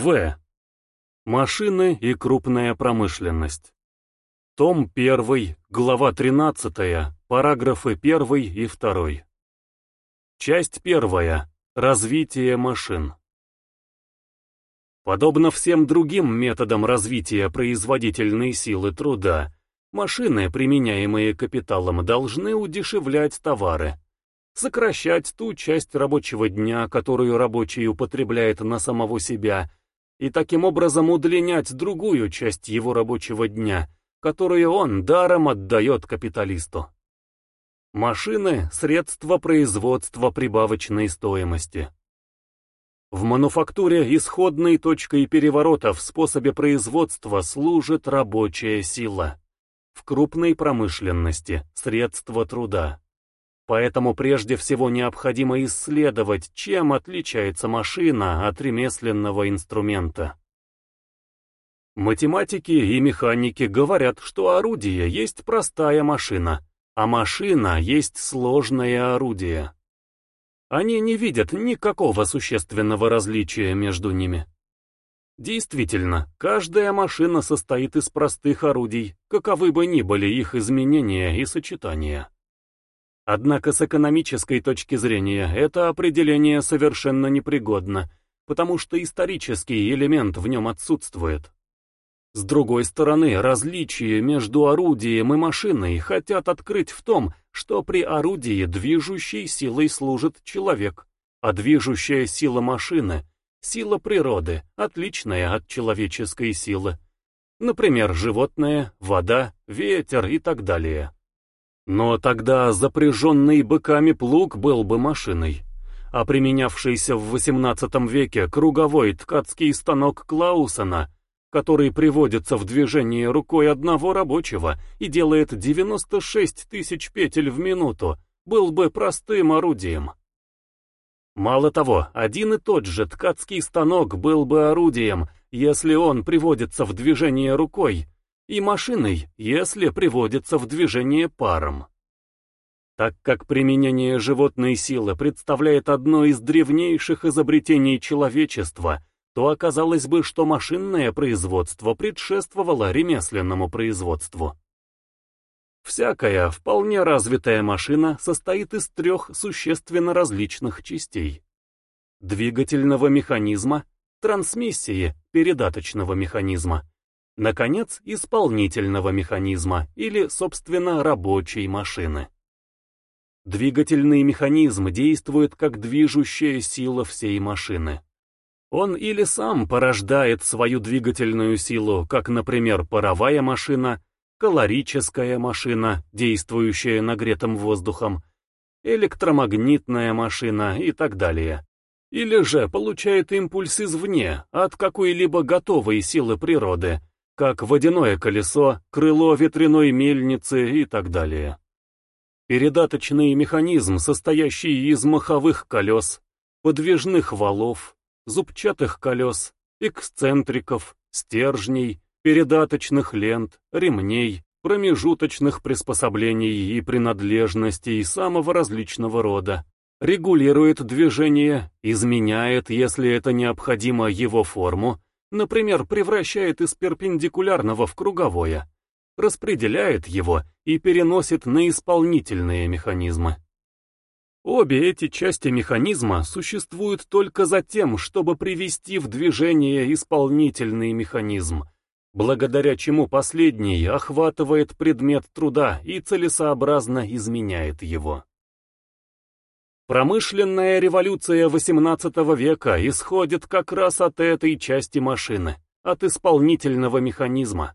В. Машины и крупная промышленность. Том 1, глава 13, параграфы 1 и 2. Часть 1. Развитие машин. Подобно всем другим методам развития производительной силы труда, машины, применяемые капиталом, должны удешевлять товары, сокращать ту часть рабочего дня, которую рабочий употребляет на самого себя, и таким образом удлинять другую часть его рабочего дня – которую он даром отдает капиталисту. Машины – средства производства прибавочной стоимости. В мануфактуре исходной точкой переворота в способе производства служит рабочая сила. В крупной промышленности – средства труда. Поэтому прежде всего необходимо исследовать, чем отличается машина от ремесленного инструмента. Математики и механики говорят, что орудие есть простая машина, а машина есть сложное орудие. Они не видят никакого существенного различия между ними. Действительно, каждая машина состоит из простых орудий, каковы бы ни были их изменения и сочетания. Однако с экономической точки зрения это определение совершенно непригодно, потому что исторический элемент в нем отсутствует. С другой стороны, различие между орудием и машиной хотят открыть в том, что при орудии движущей силой служит человек, а движущая сила машины — сила природы, отличная от человеческой силы. Например, животное, вода, ветер и так далее. Но тогда запряженный быками плуг был бы машиной, а применявшийся в XVIII веке круговой ткацкий станок Клаусена — который приводится в движение рукой одного рабочего и делает 96 тысяч петель в минуту, был бы простым орудием. Мало того, один и тот же ткацкий станок был бы орудием, если он приводится в движение рукой, и машиной, если приводится в движение паром. Так как применение животной силы представляет одно из древнейших изобретений человечества – то оказалось бы, что машинное производство предшествовало ремесленному производству. Всякая вполне развитая машина состоит из трех существенно различных частей. Двигательного механизма, трансмиссии, передаточного механизма, наконец, исполнительного механизма или, собственно, рабочей машины. Двигательный механизм действует как движущая сила всей машины. Он или сам порождает свою двигательную силу, как, например, паровая машина, калорическая машина, действующая нагретым воздухом, электромагнитная машина и так далее. Или же получает импульс извне, от какой-либо готовой силы природы, как водяное колесо, крыло ветряной мельницы и так далее. Передаточный механизм, состоящий из маховых колес, подвижных валов, зубчатых колес, эксцентриков, стержней, передаточных лент, ремней, промежуточных приспособлений и принадлежностей самого различного рода, регулирует движение, изменяет, если это необходимо, его форму, например, превращает из перпендикулярного в круговое, распределяет его и переносит на исполнительные механизмы. Обе эти части механизма существуют только за тем, чтобы привести в движение исполнительный механизм, благодаря чему последний охватывает предмет труда и целесообразно изменяет его. Промышленная революция XVIII века исходит как раз от этой части машины, от исполнительного механизма.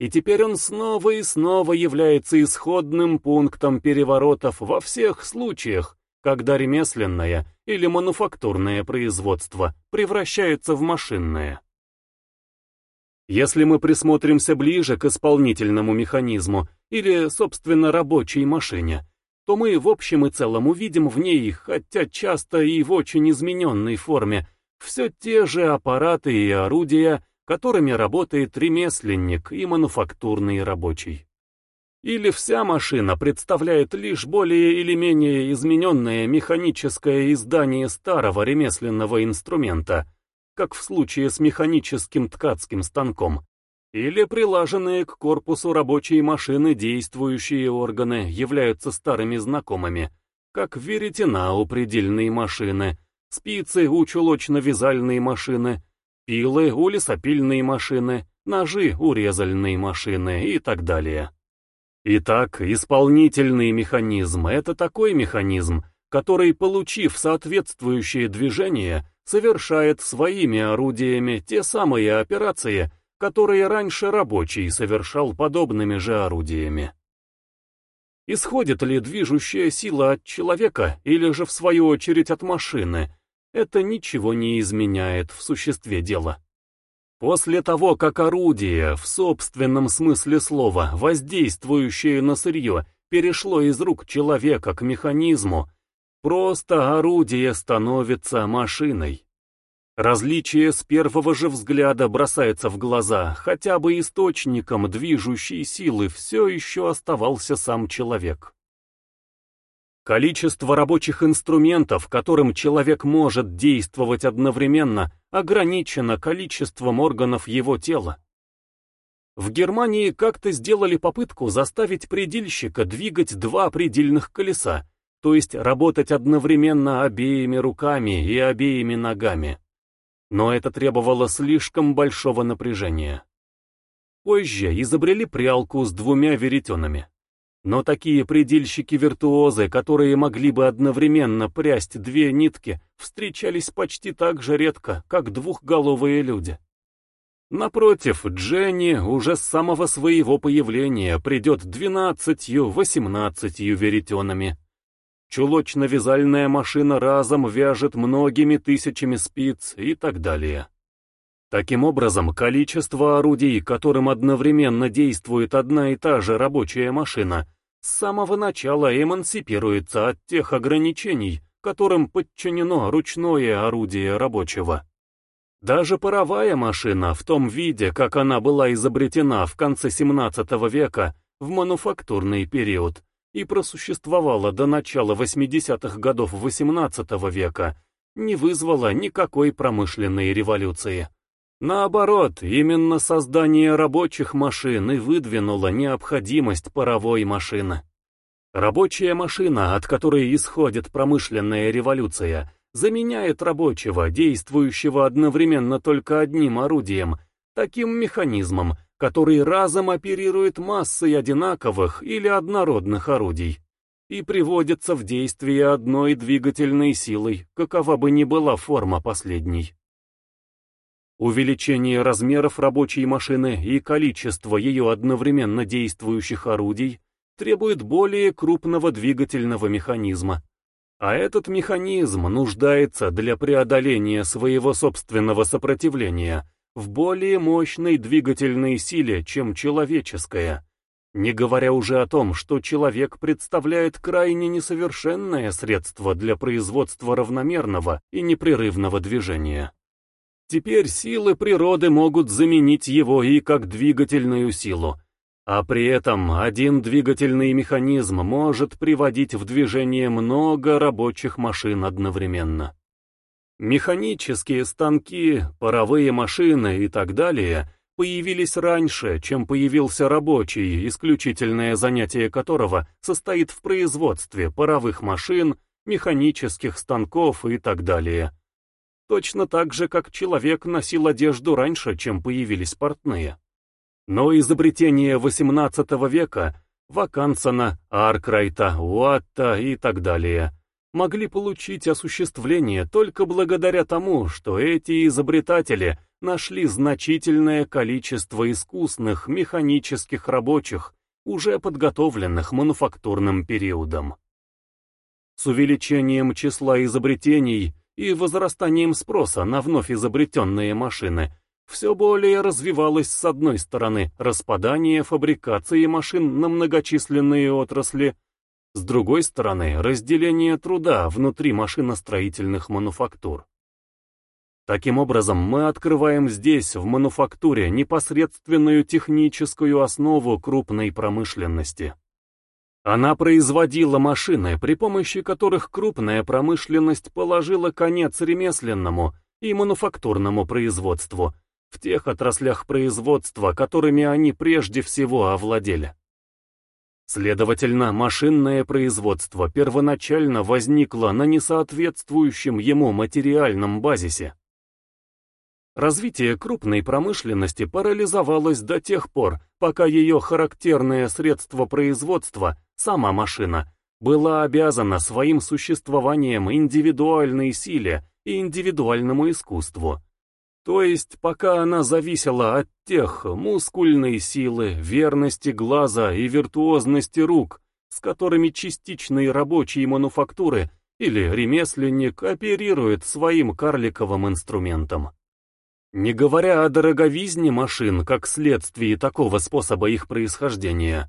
И теперь он снова и снова является исходным пунктом переворотов во всех случаях, когда ремесленное или мануфактурное производство превращается в машинное. Если мы присмотримся ближе к исполнительному механизму или, собственно, рабочей машине, то мы в общем и целом увидим в ней, хотя часто и в очень измененной форме, все те же аппараты и орудия, которыми работает ремесленник и мануфактурный рабочий. Или вся машина представляет лишь более или менее измененное механическое издание старого ремесленного инструмента, как в случае с механическим ткацким станком, или прилаженные к корпусу рабочей машины действующие органы являются старыми знакомыми, как веретена у предельной машины, спицы у чулочно-вязальной машины, пилы у лесопильной машины, ножи у резальной машины и так далее. Итак, исполнительный механизм — это такой механизм, который, получив соответствующее движение, совершает своими орудиями те самые операции, которые раньше рабочий совершал подобными же орудиями. Исходит ли движущая сила от человека или же в свою очередь от машины, это ничего не изменяет в существе дела. После того, как орудие, в собственном смысле слова, воздействующее на сырье, перешло из рук человека к механизму, просто орудие становится машиной. Различие с первого же взгляда бросается в глаза, хотя бы источником движущей силы все еще оставался сам человек. Количество рабочих инструментов, которым человек может действовать одновременно, ограничено количеством органов его тела. В Германии как-то сделали попытку заставить предельщика двигать два предельных колеса, то есть работать одновременно обеими руками и обеими ногами но это требовало слишком большого напряжения. Позже изобрели прялку с двумя веретенами. Но такие предельщики-виртуозы, которые могли бы одновременно прясть две нитки, встречались почти так же редко, как двухголовые люди. Напротив, Дженни уже с самого своего появления придет двенадцатью-восемнадцатью веретенами. Чулочно-вязальная машина разом вяжет многими тысячами спиц и так далее. Таким образом, количество орудий, которым одновременно действует одна и та же рабочая машина, с самого начала эмансипируется от тех ограничений, которым подчинено ручное орудие рабочего. Даже паровая машина в том виде, как она была изобретена в конце 17 века, в мануфактурный период, и просуществовала до начала 80-х годов XVIII века, не вызвала никакой промышленной революции. Наоборот, именно создание рабочих машин и выдвинуло необходимость паровой машины. Рабочая машина, от которой исходит промышленная революция, заменяет рабочего, действующего одновременно только одним орудием, таким механизмом, который разом оперирует массой одинаковых или однородных орудий и приводится в действие одной двигательной силой, какова бы ни была форма последней. Увеличение размеров рабочей машины и количество ее одновременно действующих орудий требует более крупного двигательного механизма. А этот механизм нуждается для преодоления своего собственного сопротивления в более мощной двигательной силе, чем человеческая, не говоря уже о том, что человек представляет крайне несовершенное средство для производства равномерного и непрерывного движения. Теперь силы природы могут заменить его и как двигательную силу, а при этом один двигательный механизм может приводить в движение много рабочих машин одновременно. Механические станки, паровые машины и так далее появились раньше, чем появился рабочий, исключительное занятие которого состоит в производстве паровых машин, механических станков и так далее. Точно так же, как человек носил одежду раньше, чем появились портные. Но изобретение XVIII века, Вакансона, Аркрайта, Уатта и так далее – могли получить осуществление только благодаря тому, что эти изобретатели нашли значительное количество искусных механических рабочих, уже подготовленных мануфактурным периодом. С увеличением числа изобретений и возрастанием спроса на вновь изобретенные машины все более развивалось с одной стороны распадание фабрикации машин на многочисленные отрасли, с другой стороны, разделение труда внутри машиностроительных мануфактур. Таким образом, мы открываем здесь, в мануфактуре, непосредственную техническую основу крупной промышленности. Она производила машины, при помощи которых крупная промышленность положила конец ремесленному и мануфактурному производству, в тех отраслях производства, которыми они прежде всего овладели. Следовательно, машинное производство первоначально возникло на несоответствующем ему материальном базисе. Развитие крупной промышленности парализовалось до тех пор, пока ее характерное средство производства, сама машина, была обязана своим существованием индивидуальной силе и индивидуальному искусству, то есть, пока она зависела от тех мускульной силы, верности глаза и виртуозности рук, с которыми частичные рабочие мануфактуры или ремесленник оперирует своим карликовым инструментом. Не говоря о дороговизне машин как следствии такого способа их происхождения,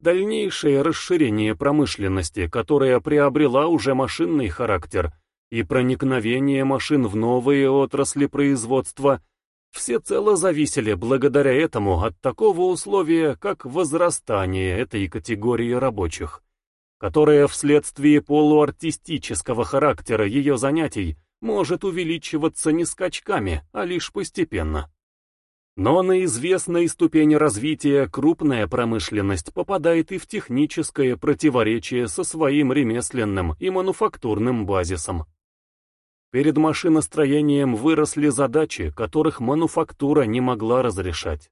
дальнейшее расширение промышленности, которая приобрела уже машинный характер – и проникновение машин в новые отрасли производства всецело зависели благодаря этому от такого условия, как возрастание этой категории рабочих, которая вследствие полуартистического характера ее занятий может увеличиваться не скачками, а лишь постепенно. Но на известной ступени развития крупная промышленность попадает и в техническое противоречие со своим ремесленным и мануфактурным базисом. Перед машиностроением выросли задачи, которых мануфактура не могла разрешать.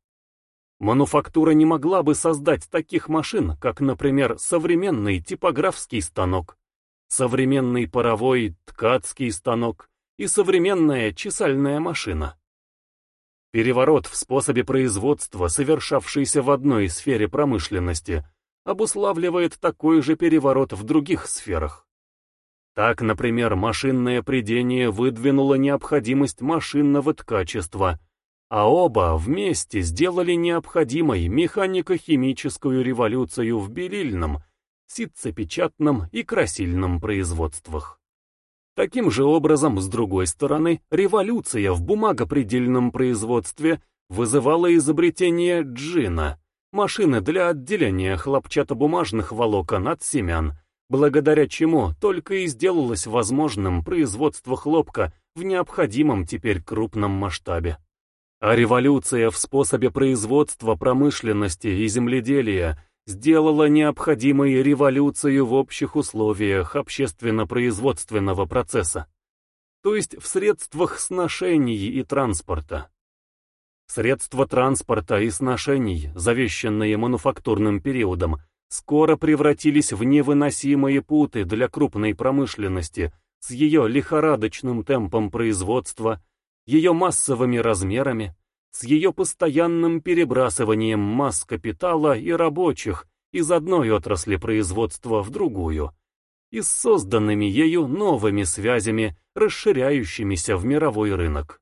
Мануфактура не могла бы создать таких машин, как, например, современный типографский станок, современный паровой ткацкий станок и современная чесальная машина. Переворот в способе производства, совершавшийся в одной сфере промышленности, обуславливает такой же переворот в других сферах. Так, например, машинное придение выдвинуло необходимость машинного ткачества, а оба вместе сделали необходимой механико-химическую революцию в белильном, ситцепечатном и красильном производствах. Таким же образом, с другой стороны, революция в бумагопредельном производстве вызывала изобретение джина, машины для отделения хлопчатобумажных волокон от семян, благодаря чему только и сделалось возможным производство хлопка в необходимом теперь крупном масштабе. А революция в способе производства промышленности и земледелия сделала необходимой революцию в общих условиях общественно-производственного процесса, то есть в средствах сношений и транспорта. Средства транспорта и сношений, завещанные мануфактурным периодом, скоро превратились в невыносимые путы для крупной промышленности с ее лихорадочным темпом производства, ее массовыми размерами, с ее постоянным перебрасыванием масс капитала и рабочих из одной отрасли производства в другую, и с созданными ею новыми связями, расширяющимися в мировой рынок.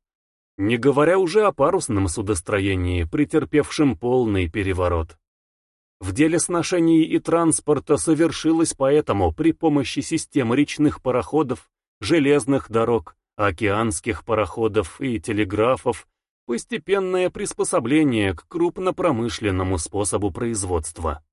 Не говоря уже о парусном судостроении, претерпевшем полный переворот. В деле сношений и транспорта совершилось поэтому при помощи систем речных пароходов, железных дорог, океанских пароходов и телеграфов постепенное приспособление к крупнопромышленному способу производства.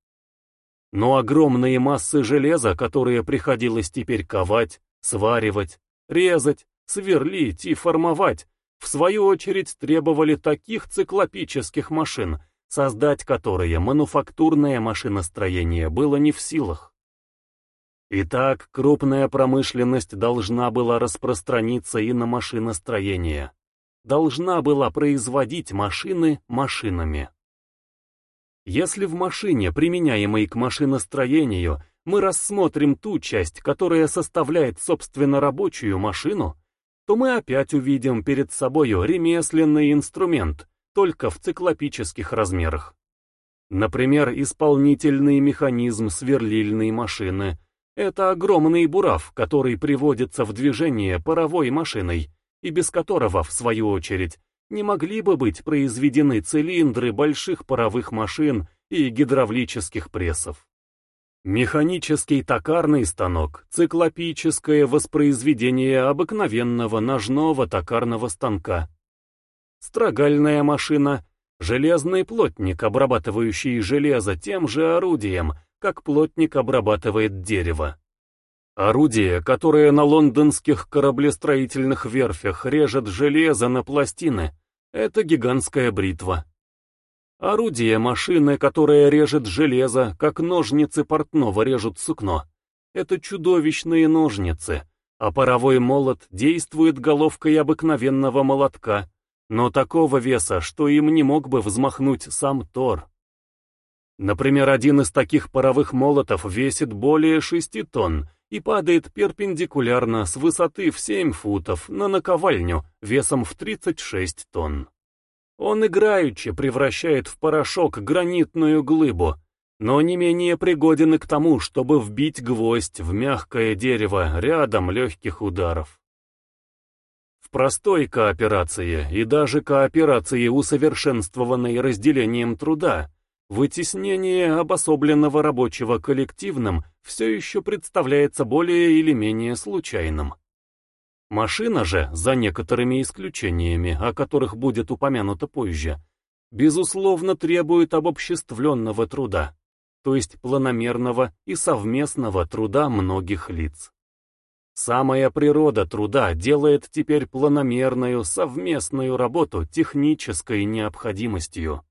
Но огромные массы железа, которые приходилось теперь ковать, сваривать, резать, сверлить и формовать, в свою очередь требовали таких циклопических машин, создать которые мануфактурное машиностроение было не в силах. Итак, крупная промышленность должна была распространиться и на машиностроение. Должна была производить машины машинами. Если в машине, применяемой к машиностроению, мы рассмотрим ту часть, которая составляет собственно рабочую машину, то мы опять увидим перед собою ремесленный инструмент, только в циклопических размерах. Например, исполнительный механизм сверлильной машины — это огромный бурав, который приводится в движение паровой машиной, и без которого, в свою очередь, не могли бы быть произведены цилиндры больших паровых машин и гидравлических прессов. Механический токарный станок – циклопическое воспроизведение обыкновенного ножного токарного станка, Строгальная машина — железный плотник, обрабатывающий железо тем же орудием, как плотник обрабатывает дерево. Орудие, которое на лондонских кораблестроительных верфях режет железо на пластины, это гигантская бритва. Орудие машины, которое режет железо, как ножницы портного режут сукно, это чудовищные ножницы, а паровой молот действует головкой обыкновенного молотка, но такого веса, что им не мог бы взмахнуть сам Тор. Например, один из таких паровых молотов весит более 6 тонн, и падает перпендикулярно с высоты в 7 футов на наковальню весом в 36 тонн. Он играючи превращает в порошок гранитную глыбу, но не менее пригоден и к тому, чтобы вбить гвоздь в мягкое дерево рядом легких ударов. Простой кооперации и даже кооперации, усовершенствованной разделением труда, Вытеснение обособленного рабочего коллективным все еще представляется более или менее случайным. Машина же, за некоторыми исключениями, о которых будет упомянуто позже, безусловно требует обобществленного труда, то есть планомерного и совместного труда многих лиц. Самая природа труда делает теперь планомерную совместную работу технической необходимостью.